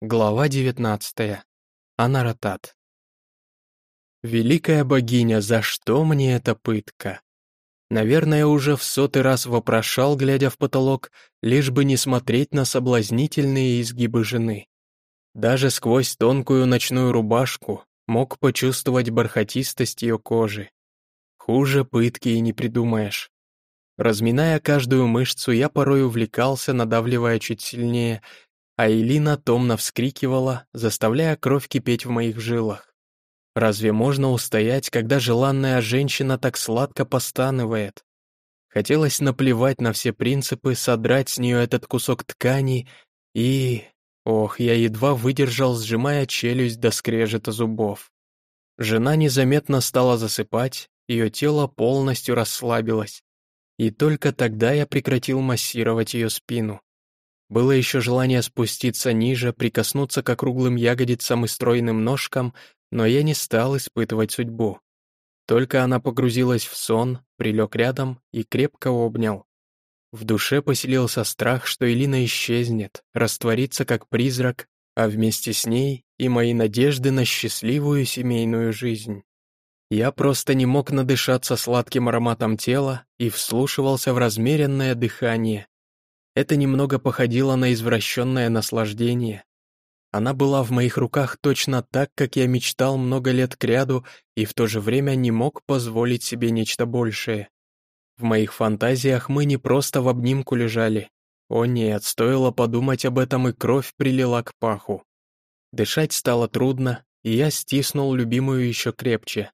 Глава 19. Анаратат. Великая богиня, за что мне эта пытка? Наверное, уже в сотый раз вопрошал, глядя в потолок, лишь бы не смотреть на соблазнительные изгибы жены. Даже сквозь тонкую ночную рубашку мог почувствовать бархатистость ее кожи. Хуже пытки и не придумаешь. Разминая каждую мышцу, я порой увлекался, надавливая чуть сильнее, а Элина томно вскрикивала, заставляя кровь кипеть в моих жилах. Разве можно устоять, когда желанная женщина так сладко постанывает? Хотелось наплевать на все принципы, содрать с нее этот кусок ткани и... Ох, я едва выдержал, сжимая челюсть до скрежета зубов. Жена незаметно стала засыпать, ее тело полностью расслабилось. И только тогда я прекратил массировать ее спину. Было еще желание спуститься ниже, прикоснуться к округлым ягодицам и стройным ножкам, но я не стал испытывать судьбу. Только она погрузилась в сон, прилег рядом и крепко обнял. В душе поселился страх, что Элина исчезнет, растворится как призрак, а вместе с ней и мои надежды на счастливую семейную жизнь. Я просто не мог надышаться сладким ароматом тела и вслушивался в размеренное дыхание, это немного походило на извращенное наслаждение. Она была в моих руках точно так, как я мечтал много лет кряду и в то же время не мог позволить себе нечто большее. В моих фантазиях мы не просто в обнимку лежали. О нет, стоило подумать об этом, и кровь прилила к паху. Дышать стало трудно, и я стиснул любимую еще крепче.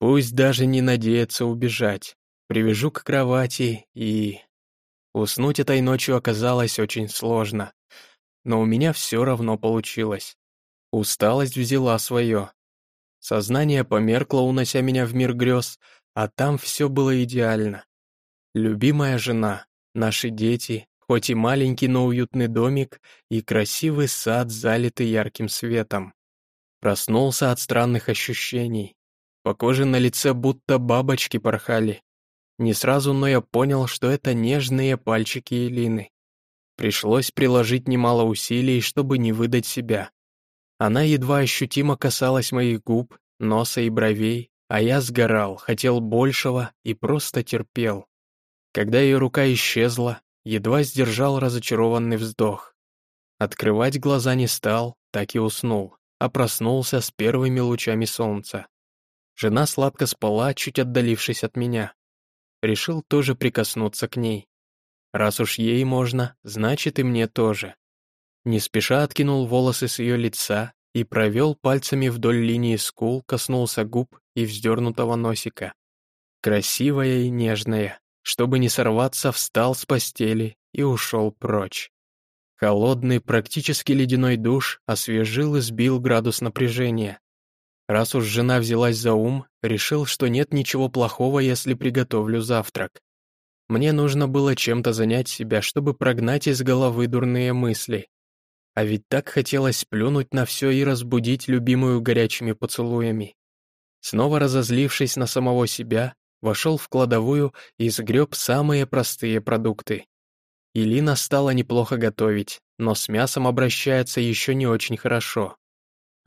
Пусть даже не надеется убежать. Привяжу к кровати и... Уснуть этой ночью оказалось очень сложно. Но у меня все равно получилось. Усталость взяла свое. Сознание померкло, унося меня в мир грез, а там все было идеально. Любимая жена, наши дети, хоть и маленький, но уютный домик и красивый сад, залитый ярким светом. Проснулся от странных ощущений. По коже на лице будто бабочки порхали. Не сразу, но я понял, что это нежные пальчики Элины. Пришлось приложить немало усилий, чтобы не выдать себя. Она едва ощутимо касалась моих губ, носа и бровей, а я сгорал, хотел большего и просто терпел. Когда ее рука исчезла, едва сдержал разочарованный вздох. Открывать глаза не стал, так и уснул, а проснулся с первыми лучами солнца. Жена сладко спала, чуть отдалившись от меня решил тоже прикоснуться к ней. Раз уж ей можно, значит и мне тоже. Не спеша откинул волосы с ее лица и провел пальцами вдоль линии скул, коснулся губ и вздернутого носика. Красивая и нежная, чтобы не сорваться, встал с постели и ушел прочь. Холодный, практически ледяной душ освежил и сбил градус напряжения. Раз уж жена взялась за ум, решил, что нет ничего плохого, если приготовлю завтрак. Мне нужно было чем-то занять себя, чтобы прогнать из головы дурные мысли. А ведь так хотелось плюнуть на все и разбудить любимую горячими поцелуями. Снова разозлившись на самого себя, вошел в кладовую и сгреб самые простые продукты. Илина стала неплохо готовить, но с мясом обращается еще не очень хорошо.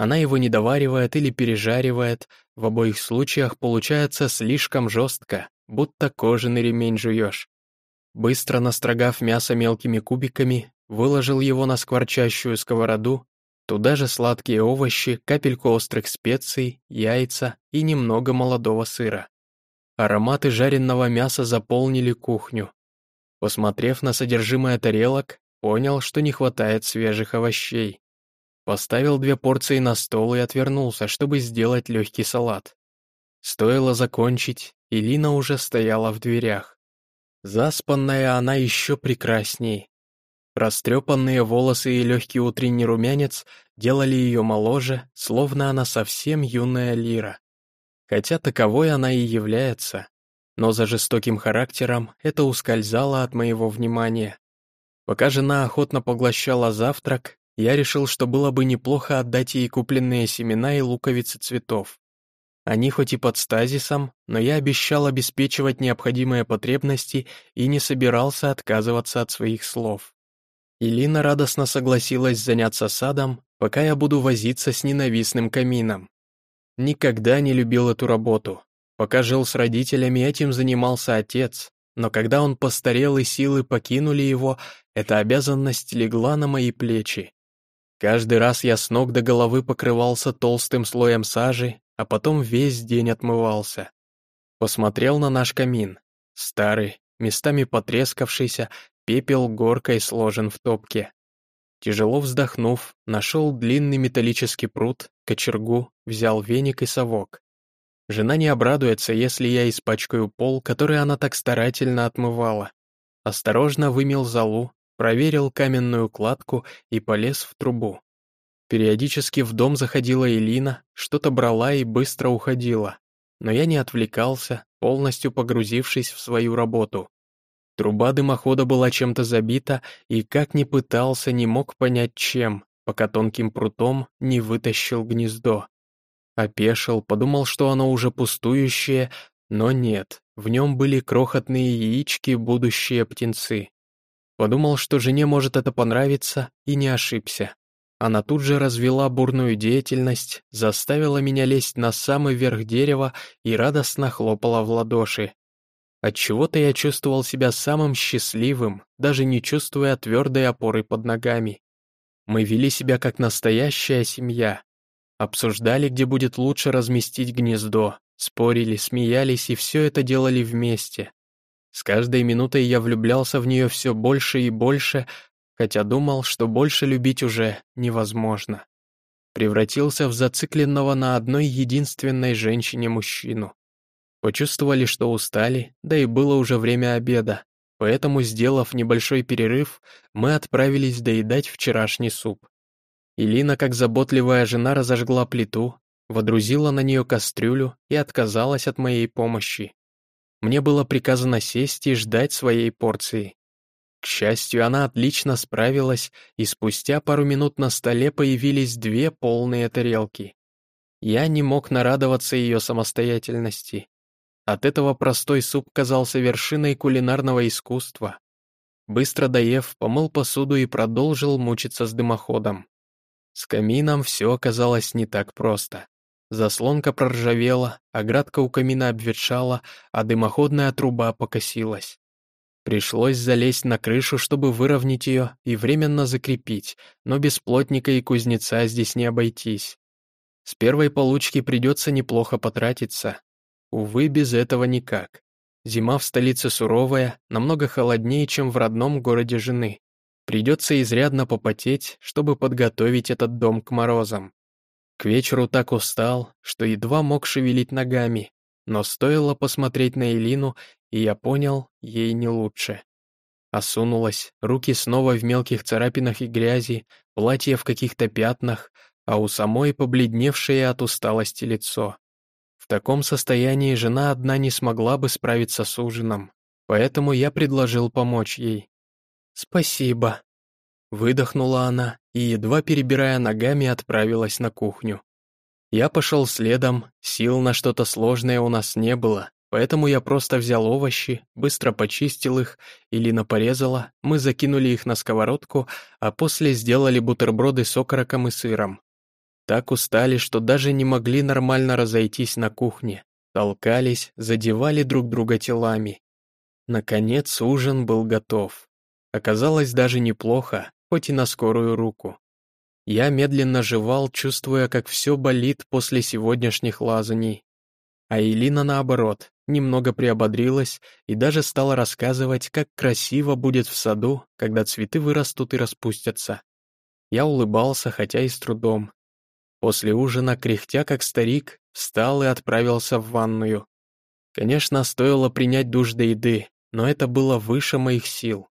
Она его не доваривает или пережаривает, в обоих случаях получается слишком жестко, будто кожаный ремень жуешь. Быстро настрогав мясо мелкими кубиками, выложил его на скворчащую сковороду, туда же сладкие овощи, капельку острых специй, яйца и немного молодого сыра. Ароматы жареного мяса заполнили кухню. Посмотрев на содержимое тарелок, понял, что не хватает свежих овощей. Поставил две порции на стол и отвернулся, чтобы сделать легкий салат. Стоило закончить, и Лина уже стояла в дверях. Заспанная она еще прекрасней. Растрепанные волосы и легкий утренний румянец делали ее моложе, словно она совсем юная лира. Хотя таковой она и является, но за жестоким характером это ускользало от моего внимания. Пока жена охотно поглощала завтрак, я решил, что было бы неплохо отдать ей купленные семена и луковицы цветов. Они хоть и под стазисом, но я обещал обеспечивать необходимые потребности и не собирался отказываться от своих слов. Илина радостно согласилась заняться садом, пока я буду возиться с ненавистным камином. Никогда не любил эту работу. Пока жил с родителями, этим занимался отец, но когда он постарел и силы покинули его, эта обязанность легла на мои плечи. Каждый раз я с ног до головы покрывался толстым слоем сажи, а потом весь день отмывался. Посмотрел на наш камин. Старый, местами потрескавшийся, пепел горкой сложен в топке. Тяжело вздохнув, нашел длинный металлический пруд, кочергу, взял веник и совок. Жена не обрадуется, если я испачкаю пол, который она так старательно отмывала. Осторожно вымел залу, проверил каменную кладку и полез в трубу. Периодически в дом заходила Элина, что-то брала и быстро уходила. Но я не отвлекался, полностью погрузившись в свою работу. Труба дымохода была чем-то забита, и как ни пытался, не мог понять чем, пока тонким прутом не вытащил гнездо. Опешил, подумал, что оно уже пустующее, но нет, в нем были крохотные яички, будущие птенцы. Подумал, что жене может это понравиться, и не ошибся. Она тут же развела бурную деятельность, заставила меня лезть на самый верх дерева и радостно хлопала в ладоши. Отчего-то я чувствовал себя самым счастливым, даже не чувствуя твердой опоры под ногами. Мы вели себя как настоящая семья. Обсуждали, где будет лучше разместить гнездо, спорили, смеялись и все это делали вместе. С каждой минутой я влюблялся в нее все больше и больше, хотя думал, что больше любить уже невозможно. Превратился в зацикленного на одной единственной женщине мужчину. Почувствовали, что устали, да и было уже время обеда, поэтому, сделав небольшой перерыв, мы отправились доедать вчерашний суп. Илина, как заботливая жена, разожгла плиту, водрузила на нее кастрюлю и отказалась от моей помощи. Мне было приказано сесть и ждать своей порции. К счастью, она отлично справилась, и спустя пару минут на столе появились две полные тарелки. Я не мог нарадоваться ее самостоятельности. От этого простой суп казался вершиной кулинарного искусства. Быстро доев, помыл посуду и продолжил мучиться с дымоходом. С камином все оказалось не так просто. Заслонка проржавела, оградка у камина обветшала, а дымоходная труба покосилась. Пришлось залезть на крышу, чтобы выровнять ее и временно закрепить, но без плотника и кузнеца здесь не обойтись. С первой получки придется неплохо потратиться, Увы, без этого никак. Зима в столице суровая, намного холоднее, чем в родном городе жены. Придется изрядно попотеть, чтобы подготовить этот дом к морозам. К вечеру так устал, что едва мог шевелить ногами, но стоило посмотреть на Элину, и я понял, ей не лучше. Осунулась, руки снова в мелких царапинах и грязи, платье в каких-то пятнах, а у самой побледневшее от усталости лицо таком состоянии жена одна не смогла бы справиться с ужином, поэтому я предложил помочь ей. «Спасибо», — выдохнула она и, едва перебирая ногами, отправилась на кухню. Я пошел следом, сил на что-то сложное у нас не было, поэтому я просто взял овощи, быстро почистил их, Илина порезала, мы закинули их на сковородку, а после сделали бутерброды с окороком и сыром. Так устали, что даже не могли нормально разойтись на кухне. Толкались, задевали друг друга телами. Наконец ужин был готов. Оказалось даже неплохо, хоть и на скорую руку. Я медленно жевал, чувствуя, как все болит после сегодняшних лазаний. А Элина, наоборот, немного приободрилась и даже стала рассказывать, как красиво будет в саду, когда цветы вырастут и распустятся. Я улыбался, хотя и с трудом. После ужина, кряхтя как старик, встал и отправился в ванную. Конечно, стоило принять душ до еды, но это было выше моих сил.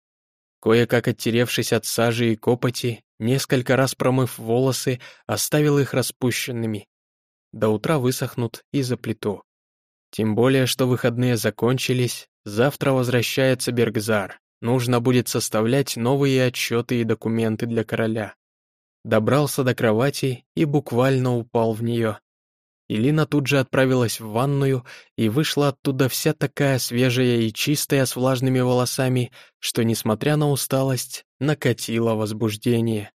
Кое-как оттеревшись от сажи и копоти, несколько раз промыв волосы, оставил их распущенными. До утра высохнут и заплету. Тем более, что выходные закончились, завтра возвращается Бергзар. Нужно будет составлять новые отчеты и документы для короля добрался до кровати и буквально упал в нее. Илина тут же отправилась в ванную и вышла оттуда вся такая свежая и чистая с влажными волосами, что, несмотря на усталость, накатило возбуждение.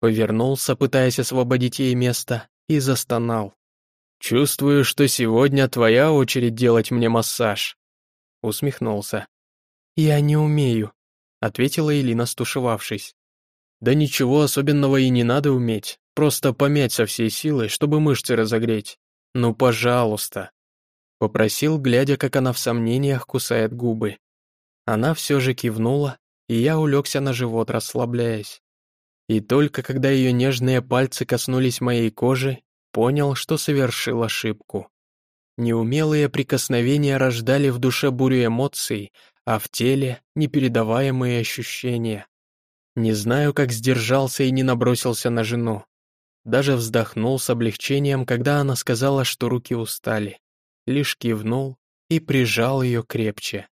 Повернулся, пытаясь освободить ей место, и застонал. «Чувствую, что сегодня твоя очередь делать мне массаж», — усмехнулся. «Я не умею», — ответила Илина, стушевавшись. «Да ничего особенного и не надо уметь. Просто помять со всей силы, чтобы мышцы разогреть. Ну, пожалуйста!» Попросил, глядя, как она в сомнениях кусает губы. Она все же кивнула, и я улегся на живот, расслабляясь. И только когда ее нежные пальцы коснулись моей кожи, понял, что совершил ошибку. Неумелые прикосновения рождали в душе бурю эмоций, а в теле — непередаваемые ощущения. Не знаю, как сдержался и не набросился на жену. Даже вздохнул с облегчением, когда она сказала, что руки устали. Лишь кивнул и прижал ее крепче.